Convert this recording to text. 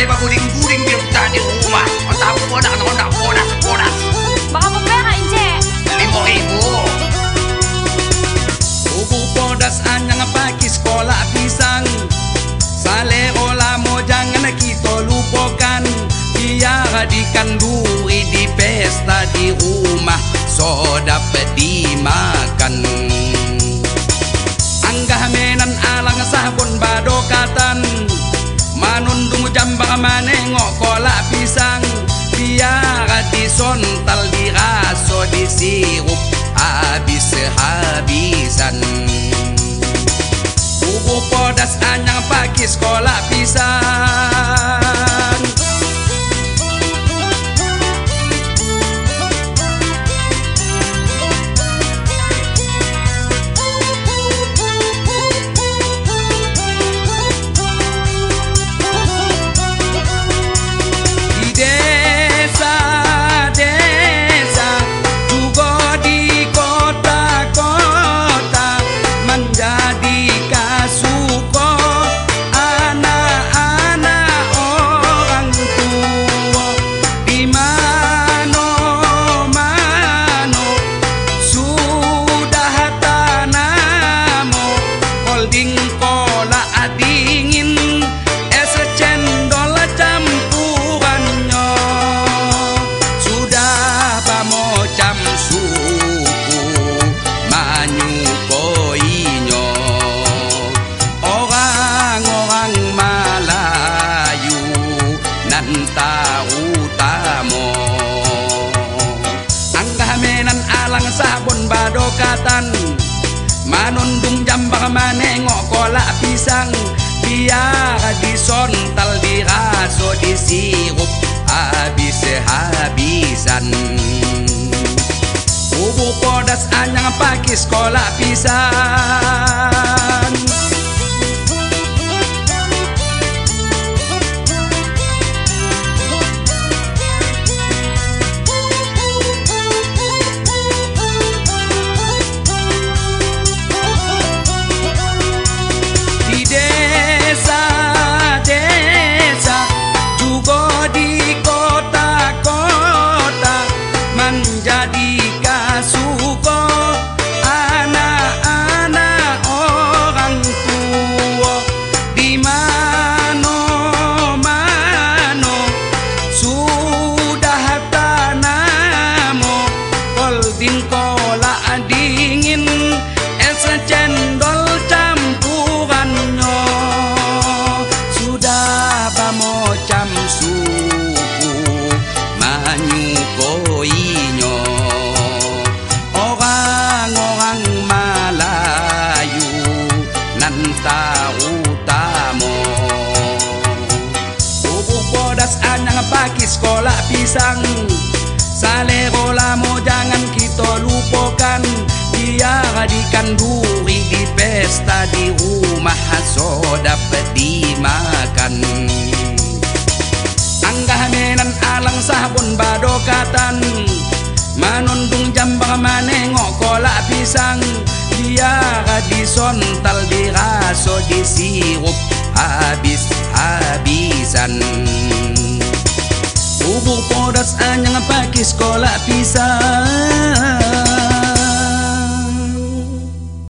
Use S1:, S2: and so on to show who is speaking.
S1: Pantai paguling-guling pirutan di rumah. Mantap bodak, mantap bodak, bodak Baka pembeha ince? Limo ibu Ubu podas anyang pagi sekolah pisang. Sale ola mo jangan kita lupakan Dia radikan dua Nengok kolak pisang biar disontal diraso disirup. Habis sehari manyukoinyo orang-orang Malayu nan tahu tamo. Anggamenan alang sabun badokatan. Manundung jambak manengok kolak pisang. Biar disontal diraso disirup Habis-habisan Bubuk podas anyang pagi sekolah pagi sekolah pisang. Salero lamo jangan kita lupakan. Biar dikanduri di pesta di rumah. So dapat dimakan. Anggah menan alang sabun badokatan. Manundung jambang manengok kolak pisang. Biar disontal diraso disirup Habis-habisan Podas anyang pagi sekolah pisang